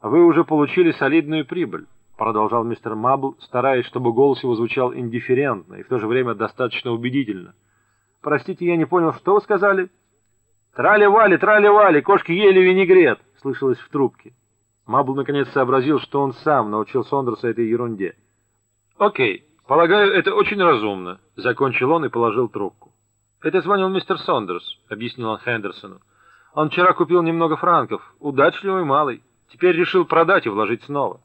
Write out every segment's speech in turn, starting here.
«Вы уже получили солидную прибыль», — продолжал мистер Мабл, стараясь, чтобы голос его звучал индифферентно и в то же время достаточно убедительно. «Простите, я не понял, что вы сказали?» «Трали-вали, трали-вали, кошки ели винегрет», — слышалось в трубке. Мабл наконец сообразил, что он сам научил Сондерса этой ерунде. «Окей, полагаю, это очень разумно», — закончил он и положил трубку. «Это звонил мистер Сондерс», — объяснил он Хендерсону. «Он вчера купил немного франков, удачливый малый». Теперь решил продать и вложить снова.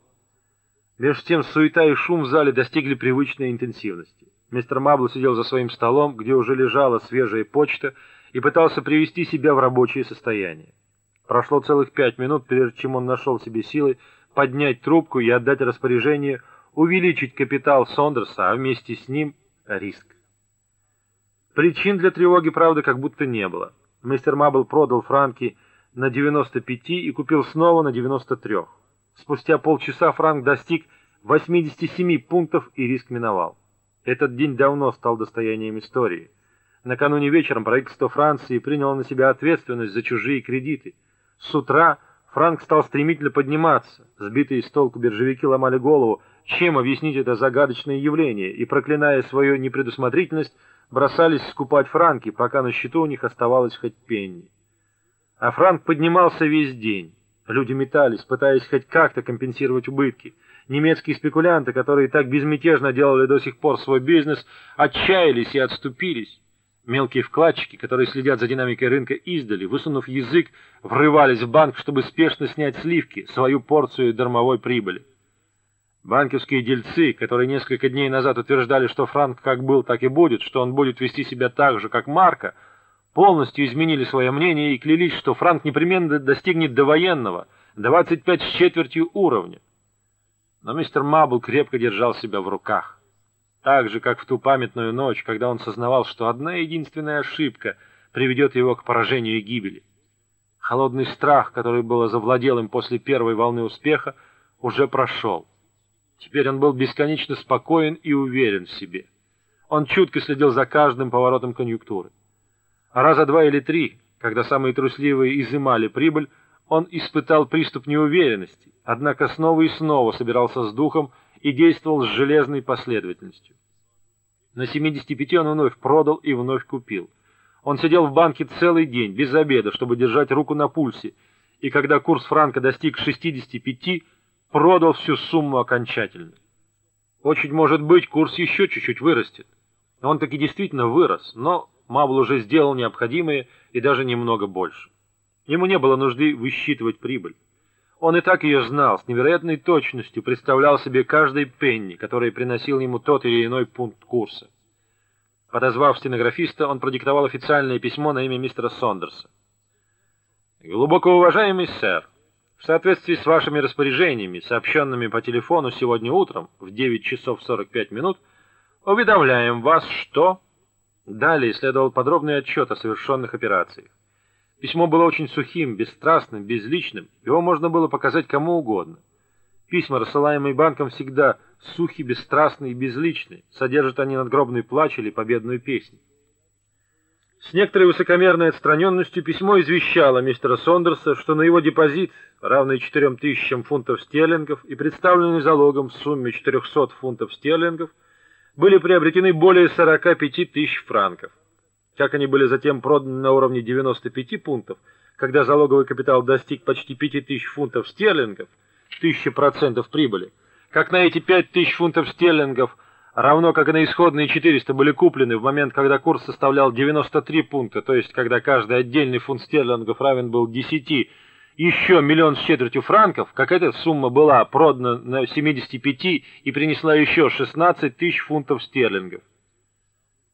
Между тем суета и шум в зале достигли привычной интенсивности. Мистер Мабл сидел за своим столом, где уже лежала свежая почта, и пытался привести себя в рабочее состояние. Прошло целых пять минут, прежде чем он нашел себе силы поднять трубку и отдать распоряжение увеличить капитал Сондерса, а вместе с ним риск. Причин для тревоги, правда, как будто не было. Мистер Мабл продал франки на 95 и купил снова на 93. Спустя полчаса франк достиг 87 пунктов и риск миновал. Этот день давно стал достоянием истории. Накануне вечером правительство Франции приняло на себя ответственность за чужие кредиты. С утра франк стал стремительно подниматься. Сбитые с толку биржевики ломали голову, чем объяснить это загадочное явление, и, проклиная свою непредусмотрительность, бросались скупать франки, пока на счету у них оставалось хоть пенни. А франк поднимался весь день. Люди метались, пытаясь хоть как-то компенсировать убытки. Немецкие спекулянты, которые так безмятежно делали до сих пор свой бизнес, отчаялись и отступились. Мелкие вкладчики, которые следят за динамикой рынка издали, высунув язык, врывались в банк, чтобы спешно снять сливки, свою порцию дармовой прибыли. Банковские дельцы, которые несколько дней назад утверждали, что франк как был, так и будет, что он будет вести себя так же, как марка, полностью изменили свое мнение и клялись, что франк непременно достигнет довоенного, 25 с четвертью уровня. Но мистер Мабл крепко держал себя в руках. Так же, как в ту памятную ночь, когда он сознавал, что одна единственная ошибка приведет его к поражению и гибели. Холодный страх, который было завладел им после первой волны успеха, уже прошел. Теперь он был бесконечно спокоен и уверен в себе. Он чутко следил за каждым поворотом конъюнктуры. А раза два или три, когда самые трусливые изымали прибыль, он испытал приступ неуверенности, однако снова и снова собирался с духом и действовал с железной последовательностью. На 75 он вновь продал и вновь купил. Он сидел в банке целый день, без обеда, чтобы держать руку на пульсе, и когда курс франка достиг 65, продал всю сумму окончательно. Очень может быть, курс еще чуть-чуть вырастет. Он таки действительно вырос, но Мабл уже сделал необходимое и даже немного больше. Ему не было нужды высчитывать прибыль. Он и так ее знал, с невероятной точностью представлял себе каждый пенни, который приносил ему тот или иной пункт курса. Подозвав стенографиста, он продиктовал официальное письмо на имя мистера Сондерса. «Глубоко уважаемый сэр, в соответствии с вашими распоряжениями, сообщенными по телефону сегодня утром в 9 часов 45 минут, уведомляем вас, что...» Далее следовал подробный отчет о совершенных операциях. Письмо было очень сухим, бесстрастным, безличным, его можно было показать кому угодно. Письма, рассылаемые банком, всегда сухи, бесстрастны и безличны, содержат они надгробный плач или победную песню. С некоторой высокомерной отстраненностью письмо извещало мистера Сондерса, что на его депозит, равный 4 тысячам фунтов стерлингов и представленный залогом в сумме 400 фунтов стерлингов, были приобретены более 45 тысяч франков. Как они были затем проданы на уровне 95 пунктов, когда залоговый капитал достиг почти 5 тысяч фунтов стерлингов, 1000% прибыли, как на эти 5 тысяч фунтов стерлингов, равно как и на исходные 400 были куплены в момент, когда курс составлял 93 пункта, то есть когда каждый отдельный фунт стерлингов равен был 10 еще миллион с четвертью франков, как эта сумма была продана на 75 и принесла еще 16 тысяч фунтов стерлингов.